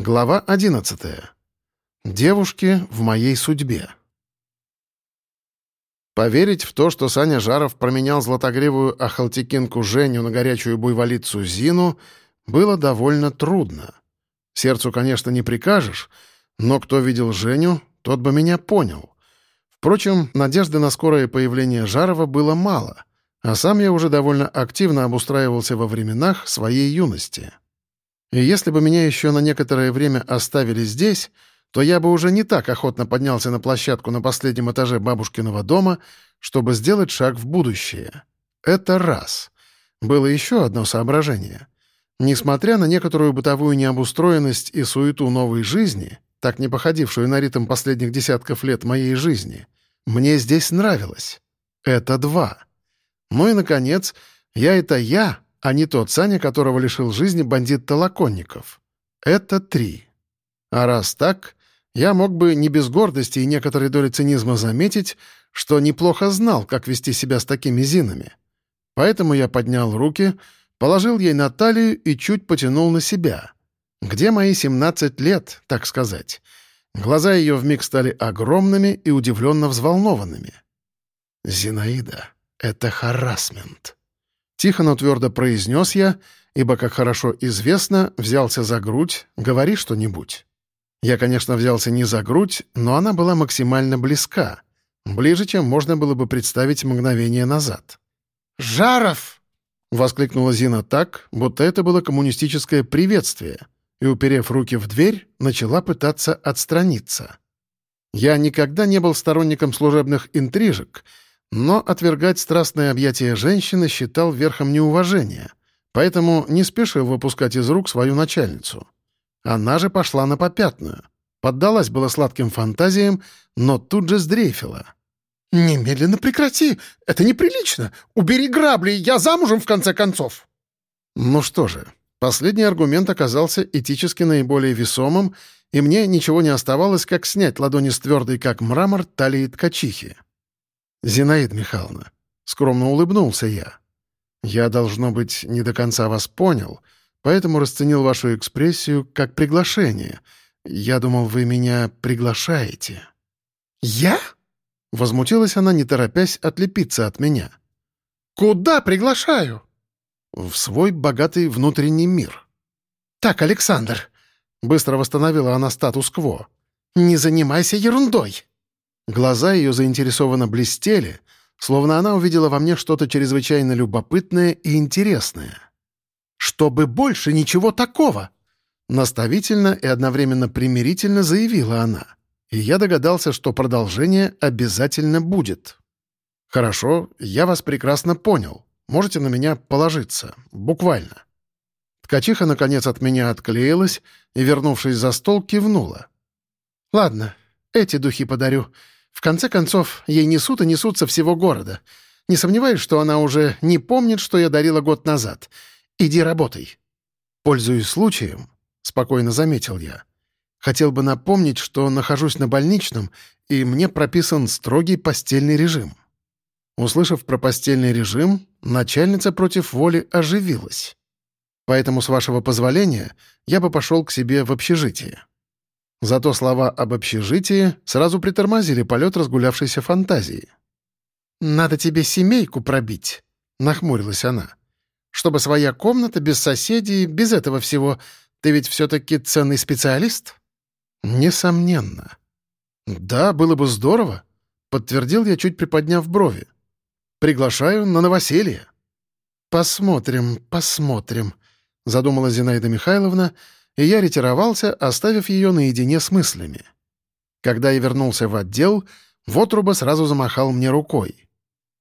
Глава 11. Девушки в моей судьбе. Поверить в то, что Саня Жаров променял златогривую ахалтикинку Женю на горячую буйволицу Зину, было довольно трудно. Сердцу, конечно, не прикажешь, но кто видел Женю, тот бы меня понял. Впрочем, надежды на скорое появление Жарова было мало, а сам я уже довольно активно обустраивался во временах своей юности. И если бы меня еще на некоторое время оставили здесь, то я бы уже не так охотно поднялся на площадку на последнем этаже бабушкиного дома, чтобы сделать шаг в будущее. Это раз. Было еще одно соображение. Несмотря на некоторую бытовую необустроенность и суету новой жизни, так не походившую на ритм последних десятков лет моей жизни, мне здесь нравилось. Это два. Ну и, наконец, я — это я, а не тот Саня, которого лишил жизни бандит Толоконников. Это три. А раз так, я мог бы не без гордости и некоторой доли цинизма заметить, что неплохо знал, как вести себя с такими зинами. Поэтому я поднял руки, положил ей на талию и чуть потянул на себя. Где мои 17 лет, так сказать? Глаза ее вмиг стали огромными и удивленно взволнованными. «Зинаида, это харасмент», Тихо, но твердо произнес я, ибо, как хорошо известно, взялся за грудь, говори что-нибудь. Я, конечно, взялся не за грудь, но она была максимально близка, ближе, чем можно было бы представить мгновение назад. «Жаров!» — воскликнула Зина так, будто это было коммунистическое приветствие, и, уперев руки в дверь, начала пытаться отстраниться. Я никогда не был сторонником служебных интрижек — но отвергать страстное объятие женщины считал верхом неуважения, поэтому не спешил выпускать из рук свою начальницу. Она же пошла на попятную. Поддалась было сладким фантазиям, но тут же сдрейфила. «Немедленно прекрати! Это неприлично! Убери грабли, я замужем, в конце концов!» Ну что же, последний аргумент оказался этически наиболее весомым, и мне ничего не оставалось, как снять ладони с твердой, как мрамор, талии ткачихи. «Зинаида Михайловна», — скромно улыбнулся я. «Я, должно быть, не до конца вас понял, поэтому расценил вашу экспрессию как приглашение. Я думал, вы меня приглашаете». «Я?» — возмутилась она, не торопясь отлепиться от меня. «Куда приглашаю?» «В свой богатый внутренний мир». «Так, Александр», — быстро восстановила она статус-кво, — «не занимайся ерундой». Глаза ее заинтересованно блестели, словно она увидела во мне что-то чрезвычайно любопытное и интересное. «Чтобы больше ничего такого!» Наставительно и одновременно примирительно заявила она. И я догадался, что продолжение обязательно будет. «Хорошо, я вас прекрасно понял. Можете на меня положиться. Буквально». Ткачиха, наконец, от меня отклеилась и, вернувшись за стол, кивнула. «Ладно, эти духи подарю. В конце концов, ей несут и несутся всего города. Не сомневаюсь, что она уже не помнит, что я дарила год назад. Иди работай». «Пользуясь случаем», — спокойно заметил я, «хотел бы напомнить, что нахожусь на больничном, и мне прописан строгий постельный режим». Услышав про постельный режим, начальница против воли оживилась. Поэтому, с вашего позволения, я бы пошел к себе в общежитие. Зато слова об общежитии сразу притормозили полет разгулявшейся фантазии. «Надо тебе семейку пробить», — нахмурилась она. «Чтобы своя комната, без соседей, без этого всего. Ты ведь все-таки ценный специалист?» «Несомненно». «Да, было бы здорово», — подтвердил я, чуть приподняв брови. «Приглашаю на новоселье». «Посмотрим, посмотрим», — задумала Зинаида Михайловна, — и я ретировался, оставив ее наедине с мыслями. Когда я вернулся в отдел, Вотруба сразу замахал мне рукой.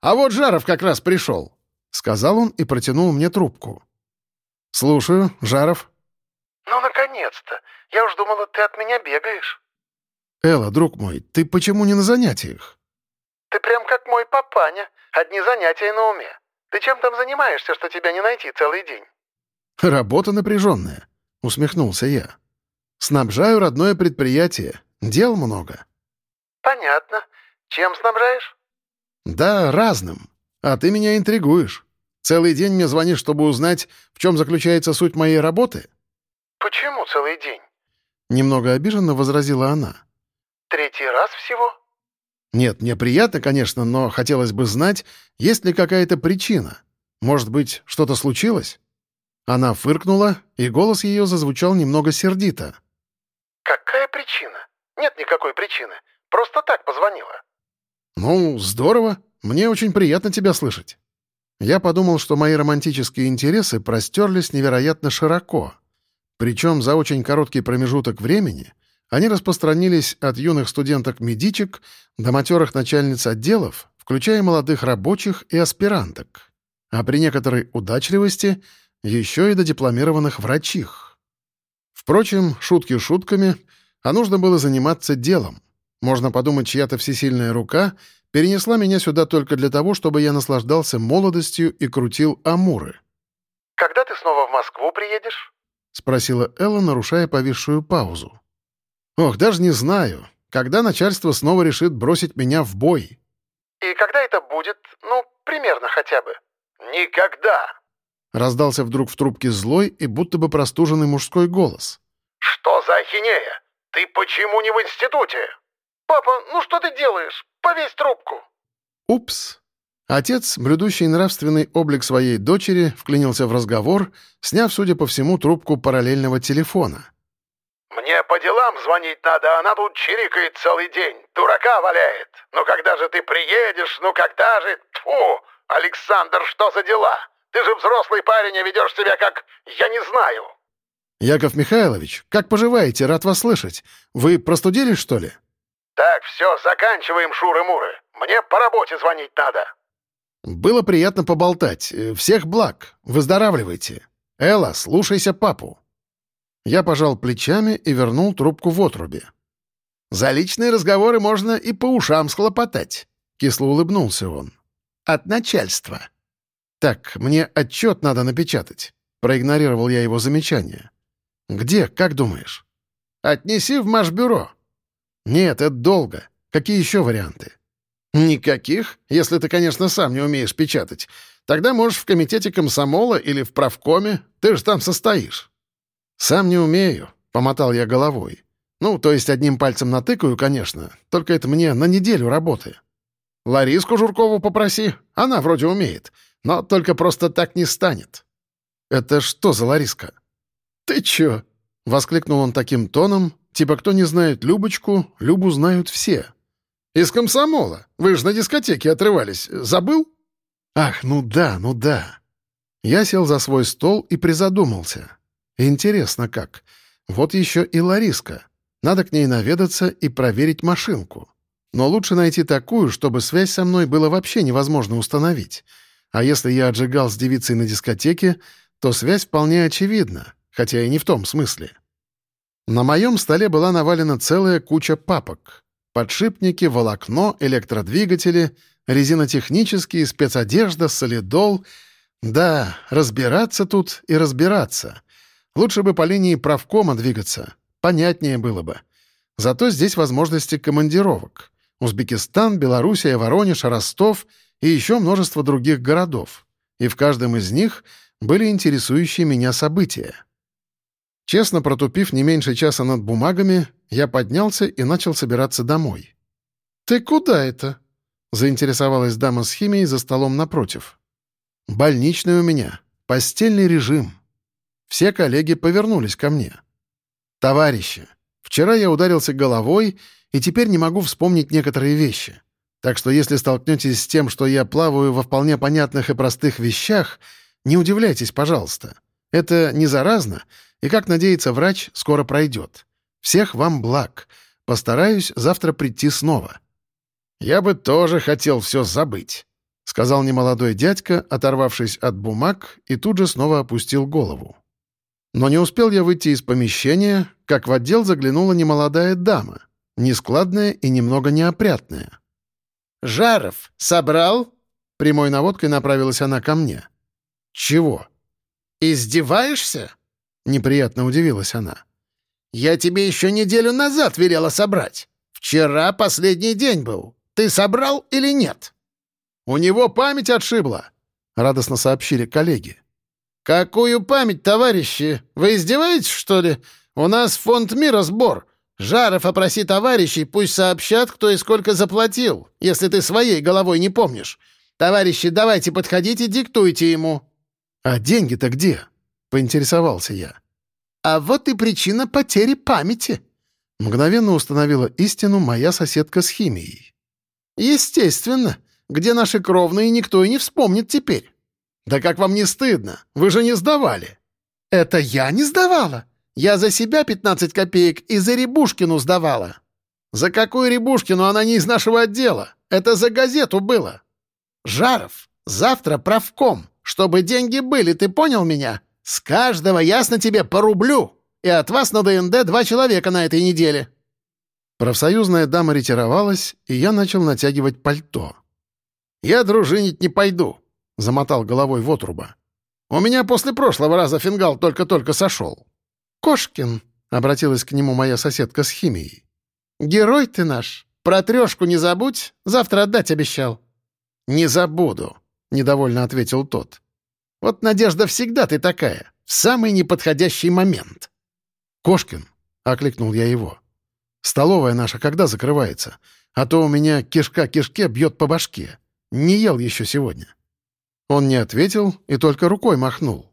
«А вот Жаров как раз пришел», — сказал он и протянул мне трубку. «Слушаю, Жаров». «Ну, наконец-то! Я уж думала, ты от меня бегаешь». «Элла, друг мой, ты почему не на занятиях?» «Ты прям как мой папаня. Одни занятия на уме. Ты чем там занимаешься, что тебя не найти целый день?» «Работа напряженная. — усмехнулся я. «Снабжаю родное предприятие. Дел много». «Понятно. Чем снабжаешь?» «Да, разным. А ты меня интригуешь. Целый день мне звонишь, чтобы узнать, в чем заключается суть моей работы?» «Почему целый день?» Немного обиженно возразила она. «Третий раз всего?» «Нет, мне приятно, конечно, но хотелось бы знать, есть ли какая-то причина. Может быть, что-то случилось?» Она фыркнула, и голос ее зазвучал немного сердито. «Какая причина? Нет никакой причины. Просто так позвонила». «Ну, здорово. Мне очень приятно тебя слышать». Я подумал, что мои романтические интересы простерлись невероятно широко. Причем за очень короткий промежуток времени они распространились от юных студенток-медичек до матерых начальниц отделов, включая молодых рабочих и аспиранток. А при некоторой удачливости еще и до дипломированных врачих. Впрочем, шутки шутками, а нужно было заниматься делом. Можно подумать, чья-то всесильная рука перенесла меня сюда только для того, чтобы я наслаждался молодостью и крутил амуры. «Когда ты снова в Москву приедешь?» — спросила Элла, нарушая повисшую паузу. «Ох, даже не знаю. Когда начальство снова решит бросить меня в бой?» «И когда это будет? Ну, примерно хотя бы». «Никогда!» — раздался вдруг в трубке злой и будто бы простуженный мужской голос. «Что за ахинея? Ты почему не в институте?» «Папа, ну что ты делаешь? Повесь трубку!» Упс. Отец, блюдущий нравственный облик своей дочери, вклинился в разговор, сняв, судя по всему, трубку параллельного телефона. «Мне по делам звонить надо, она тут чирикает целый день, дурака валяет. Ну когда же ты приедешь, ну когда же... Тьфу! Александр, что за дела? Ты же взрослый парень, а ведешь себя как... я не знаю». «Яков Михайлович, как поживаете? Рад вас слышать. Вы простудились, что ли?» «Так, все, заканчиваем шуры-муры. Мне по работе звонить надо». «Было приятно поболтать. Всех благ. Выздоравливайте. Элла, слушайся папу». Я пожал плечами и вернул трубку в отрубе. «За личные разговоры можно и по ушам схлопотать», — кисло улыбнулся он. «От начальства». «Так, мне отчет надо напечатать», — проигнорировал я его замечание. «Где, как думаешь?» «Отнеси в Машбюро», «Нет, это долго. Какие еще варианты?» «Никаких, если ты, конечно, сам не умеешь печатать. Тогда можешь в комитете комсомола или в правкоме. Ты же там состоишь». «Сам не умею», — помотал я головой. «Ну, то есть одним пальцем натыкаю, конечно. Только это мне на неделю работы. Лариску Журкову попроси. Она вроде умеет. Но только просто так не станет». «Это что за Лариска?» «Ты чё?» — воскликнул он таким тоном, Типа, кто не знает Любочку, Любу знают все. Из комсомола. Вы же на дискотеке отрывались. Забыл? Ах, ну да, ну да. Я сел за свой стол и призадумался. Интересно как. Вот еще и Лариска. Надо к ней наведаться и проверить машинку. Но лучше найти такую, чтобы связь со мной было вообще невозможно установить. А если я отжигал с девицей на дискотеке, то связь вполне очевидна, хотя и не в том смысле. На моем столе была навалена целая куча папок. Подшипники, волокно, электродвигатели, резинотехнические, спецодежда, солидол. Да, разбираться тут и разбираться. Лучше бы по линии правкома двигаться. Понятнее было бы. Зато здесь возможности командировок. Узбекистан, Белоруссия, Воронеж, Ростов и еще множество других городов. И в каждом из них были интересующие меня события. Честно протупив не меньше часа над бумагами, я поднялся и начал собираться домой. «Ты куда это?» — заинтересовалась дама с химией за столом напротив. «Больничный у меня. Постельный режим». Все коллеги повернулись ко мне. «Товарищи, вчера я ударился головой и теперь не могу вспомнить некоторые вещи. Так что если столкнетесь с тем, что я плаваю во вполне понятных и простых вещах, не удивляйтесь, пожалуйста. Это не заразно, и, как надеется врач, скоро пройдет. Всех вам благ. Постараюсь завтра прийти снова». «Я бы тоже хотел все забыть», — сказал немолодой дядька, оторвавшись от бумаг, и тут же снова опустил голову. Но не успел я выйти из помещения, как в отдел заглянула немолодая дама, нескладная и немного неопрятная. «Жаров, собрал?» Прямой наводкой направилась она ко мне. «Чего?» «Издеваешься?» Неприятно удивилась она. «Я тебе еще неделю назад велела собрать. Вчера последний день был. Ты собрал или нет?» «У него память отшибла», — радостно сообщили коллеги. «Какую память, товарищи? Вы издеваетесь, что ли? У нас фонд мира сбор. Жаров опроси товарищей, пусть сообщат, кто и сколько заплатил, если ты своей головой не помнишь. Товарищи, давайте подходите, диктуйте ему». «А деньги-то где?» — поинтересовался я. «А вот и причина потери памяти», — мгновенно установила истину моя соседка с химией. «Естественно. Где наши кровные, никто и не вспомнит теперь. Да как вам не стыдно? Вы же не сдавали». «Это я не сдавала?» Я за себя 15 копеек и за Рябушкину сдавала. За какую Рябушкину она не из нашего отдела? Это за газету было. Жаров, завтра правком. Чтобы деньги были, ты понял меня? С каждого ясно тебе по рублю. И от вас на ДНД два человека на этой неделе. Профсоюзная дама ретировалась, и я начал натягивать пальто. «Я дружинить не пойду», — замотал головой в отруба. «У меня после прошлого раза фингал только-только сошел. «Кошкин», — обратилась к нему моя соседка с химией. «Герой ты наш. Про трешку не забудь, завтра отдать обещал». «Не забуду», — недовольно ответил тот. «Вот, Надежда, всегда ты такая, в самый неподходящий момент». «Кошкин», — окликнул я его. «Столовая наша когда закрывается? А то у меня кишка кишке бьет по башке. Не ел еще сегодня». Он не ответил и только рукой махнул.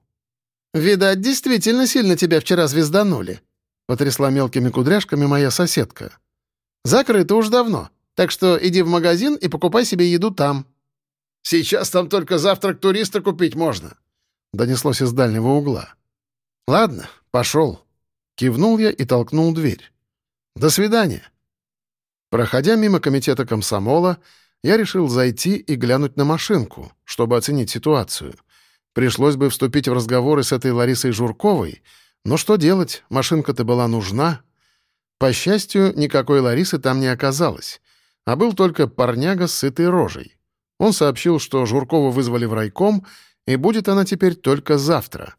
«Видать, действительно сильно тебя вчера звезданули», — потрясла мелкими кудряшками моя соседка. «Закрыто уж давно, так что иди в магазин и покупай себе еду там». «Сейчас там только завтрак туриста купить можно», — донеслось из дальнего угла. «Ладно, пошел». Кивнул я и толкнул дверь. «До свидания». Проходя мимо комитета комсомола, я решил зайти и глянуть на машинку, чтобы оценить ситуацию — Пришлось бы вступить в разговоры с этой Ларисой Журковой, но что делать, машинка-то была нужна. По счастью, никакой Ларисы там не оказалось, а был только парняга с сытой рожей. Он сообщил, что Журкову вызвали в райком, и будет она теперь только завтра.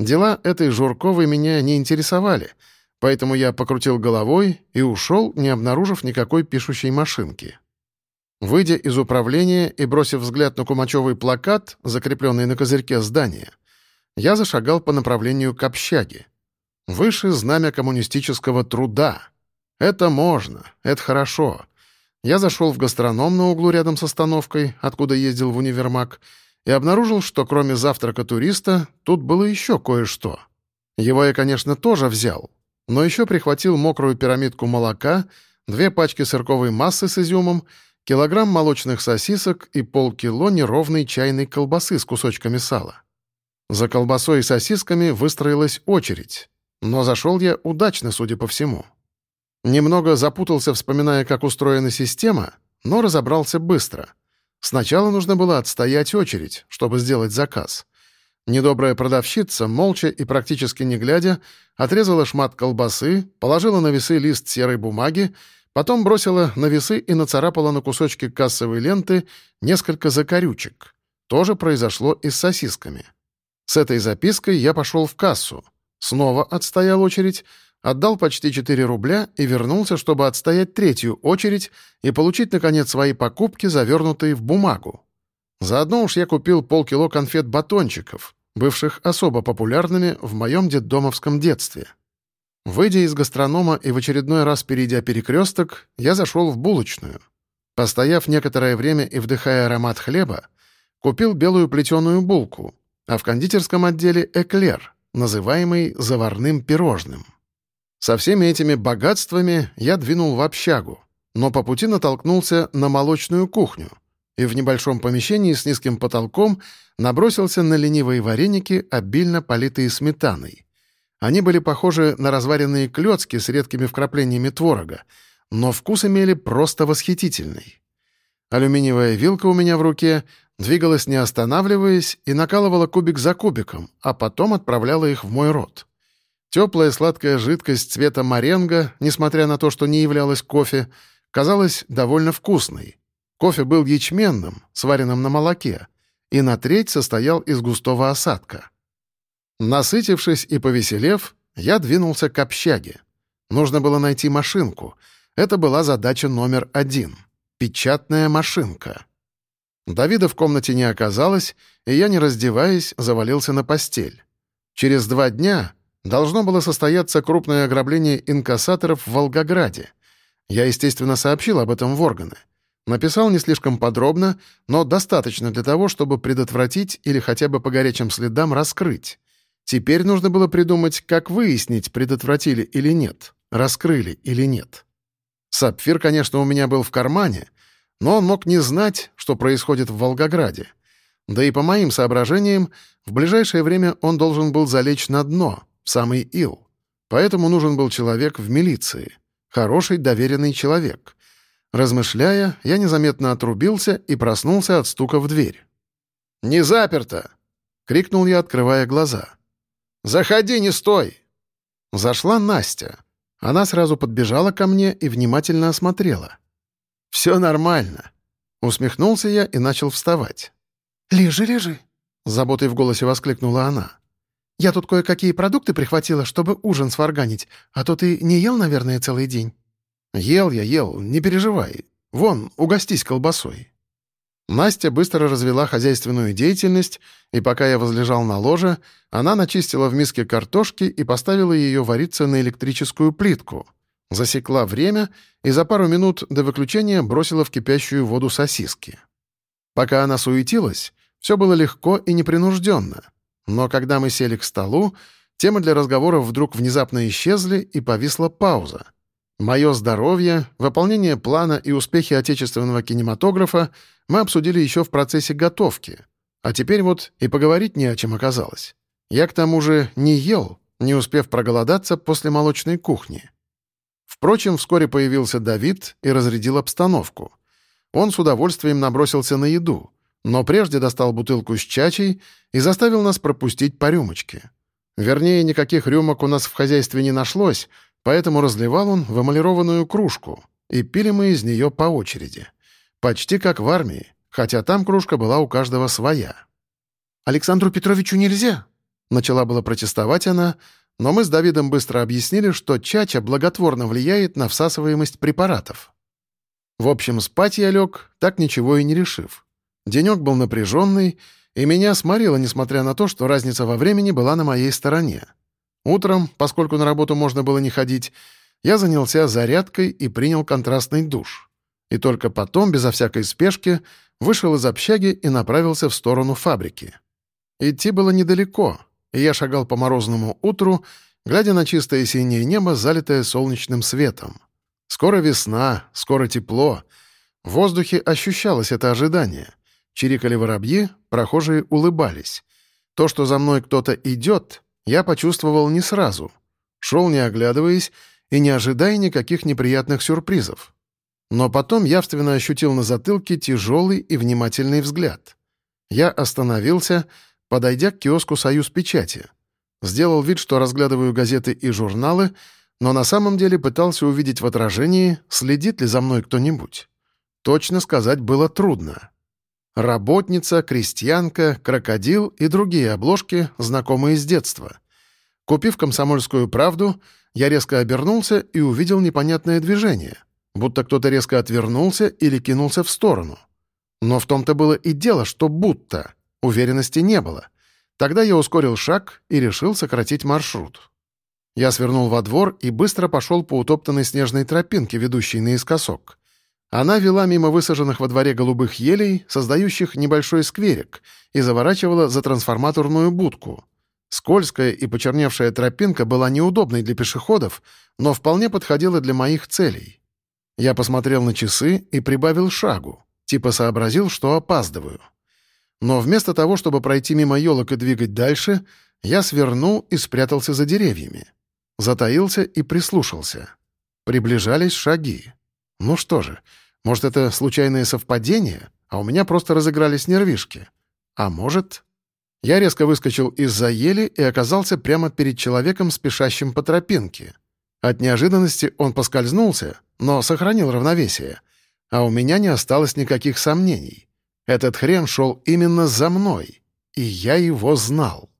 Дела этой Журковой меня не интересовали, поэтому я покрутил головой и ушел, не обнаружив никакой пишущей машинки. Выйдя из управления и бросив взгляд на кумачевый плакат, закрепленный на козырьке здания, я зашагал по направлению к общаге. Выше знамя коммунистического труда. Это можно, это хорошо. Я зашел в гастроном на углу рядом с остановкой, откуда ездил в универмаг, и обнаружил, что кроме завтрака туриста тут было еще кое-что. Его я, конечно, тоже взял, но еще прихватил мокрую пирамидку молока, две пачки сырковой массы с изюмом — килограмм молочных сосисок и полкило неровной чайной колбасы с кусочками сала. За колбасой и сосисками выстроилась очередь, но зашел я удачно, судя по всему. Немного запутался, вспоминая, как устроена система, но разобрался быстро. Сначала нужно было отстоять очередь, чтобы сделать заказ. Недобрая продавщица, молча и практически не глядя, отрезала шмат колбасы, положила на весы лист серой бумаги Потом бросила на весы и нацарапала на кусочки кассовой ленты несколько закорючек. То же произошло и с сосисками. С этой запиской я пошел в кассу. Снова отстоял очередь, отдал почти 4 рубля и вернулся, чтобы отстоять третью очередь и получить, наконец, свои покупки, завернутые в бумагу. Заодно уж я купил полкило конфет-батончиков, бывших особо популярными в моем детдомовском детстве. Выйдя из гастронома и в очередной раз перейдя перекресток, я зашел в булочную. Постояв некоторое время и вдыхая аромат хлеба, купил белую плетеную булку, а в кондитерском отделе эклер, называемый заварным пирожным. Со всеми этими богатствами я двинул в общагу, но по пути натолкнулся на молочную кухню и в небольшом помещении с низким потолком набросился на ленивые вареники, обильно политые сметаной. Они были похожи на разваренные клёцки с редкими вкраплениями творога, но вкус имели просто восхитительный. Алюминиевая вилка у меня в руке двигалась не останавливаясь и накалывала кубик за кубиком, а потом отправляла их в мой рот. Теплая сладкая жидкость цвета моренго, несмотря на то, что не являлась кофе, казалась довольно вкусной. Кофе был ячменным, сваренным на молоке, и на треть состоял из густого осадка. Насытившись и повеселев, я двинулся к общаге. Нужно было найти машинку. Это была задача номер один — печатная машинка. Давида в комнате не оказалось, и я, не раздеваясь, завалился на постель. Через два дня должно было состояться крупное ограбление инкассаторов в Волгограде. Я, естественно, сообщил об этом в органы. Написал не слишком подробно, но достаточно для того, чтобы предотвратить или хотя бы по горячим следам раскрыть. Теперь нужно было придумать, как выяснить, предотвратили или нет, раскрыли или нет. Сапфир, конечно, у меня был в кармане, но он мог не знать, что происходит в Волгограде. Да и по моим соображениям, в ближайшее время он должен был залечь на дно, в самый ил. Поэтому нужен был человек в милиции. Хороший, доверенный человек. Размышляя, я незаметно отрубился и проснулся от стука в дверь. «Не заперто!» — крикнул я, открывая глаза. «Заходи, не стой!» Зашла Настя. Она сразу подбежала ко мне и внимательно осмотрела. «Все нормально», — усмехнулся я и начал вставать. «Лежи, лежи», — с заботой в голосе воскликнула она. «Я тут кое-какие продукты прихватила, чтобы ужин сварганить, а то ты не ел, наверное, целый день». «Ел я, ел, не переживай. Вон, угостись колбасой». Настя быстро развела хозяйственную деятельность, и пока я возлежал на ложе, она начистила в миске картошки и поставила ее вариться на электрическую плитку. Засекла время и за пару минут до выключения бросила в кипящую воду сосиски. Пока она суетилась, все было легко и непринужденно. Но когда мы сели к столу, темы для разговоров вдруг внезапно исчезли, и повисла пауза — Мое здоровье, выполнение плана и успехи отечественного кинематографа мы обсудили еще в процессе готовки. А теперь вот и поговорить не о чем оказалось. Я к тому же не ел, не успев проголодаться после молочной кухни. Впрочем, вскоре появился Давид и разрядил обстановку. Он с удовольствием набросился на еду, но прежде достал бутылку с чачей и заставил нас пропустить по рюмочке. Вернее, никаких рюмок у нас в хозяйстве не нашлось, Поэтому разливал он в эмалированную кружку, и пили мы из нее по очереди. Почти как в армии, хотя там кружка была у каждого своя. «Александру Петровичу нельзя!» Начала было протестовать она, но мы с Давидом быстро объяснили, что чача благотворно влияет на всасываемость препаратов. В общем, спать я лег, так ничего и не решив. Денек был напряженный, и меня сморило, несмотря на то, что разница во времени была на моей стороне. Утром, поскольку на работу можно было не ходить, я занялся зарядкой и принял контрастный душ. И только потом, безо всякой спешки, вышел из общаги и направился в сторону фабрики. Идти было недалеко, и я шагал по морозному утру, глядя на чистое синее небо, залитое солнечным светом. Скоро весна, скоро тепло. В воздухе ощущалось это ожидание. Чирикали воробьи, прохожие улыбались. То, что за мной кто-то идет, я почувствовал не сразу. Шел не оглядываясь и не ожидая никаких неприятных сюрпризов. Но потом явственно ощутил на затылке тяжелый и внимательный взгляд. Я остановился, подойдя к киоску «Союз печати». Сделал вид, что разглядываю газеты и журналы, но на самом деле пытался увидеть в отражении, следит ли за мной кто-нибудь. Точно сказать было трудно. Работница, крестьянка, крокодил и другие обложки, знакомые с детства. Купив «Комсомольскую правду», я резко обернулся и увидел непонятное движение, будто кто-то резко отвернулся или кинулся в сторону. Но в том-то было и дело, что будто. Уверенности не было. Тогда я ускорил шаг и решил сократить маршрут. Я свернул во двор и быстро пошел по утоптанной снежной тропинке, ведущей наискосок. Она вела мимо высаженных во дворе голубых елей, создающих небольшой скверик, и заворачивала за трансформаторную будку. Скользкая и почерневшая тропинка была неудобной для пешеходов, но вполне подходила для моих целей. Я посмотрел на часы и прибавил шагу, типа сообразил, что опаздываю. Но вместо того, чтобы пройти мимо елок и двигать дальше, я свернул и спрятался за деревьями. Затаился и прислушался. Приближались шаги. Ну что же, может, это случайное совпадение, а у меня просто разыгрались нервишки. А может... Я резко выскочил из-за ели и оказался прямо перед человеком, спешащим по тропинке. От неожиданности он поскользнулся, но сохранил равновесие. А у меня не осталось никаких сомнений. Этот хрен шел именно за мной, и я его знал.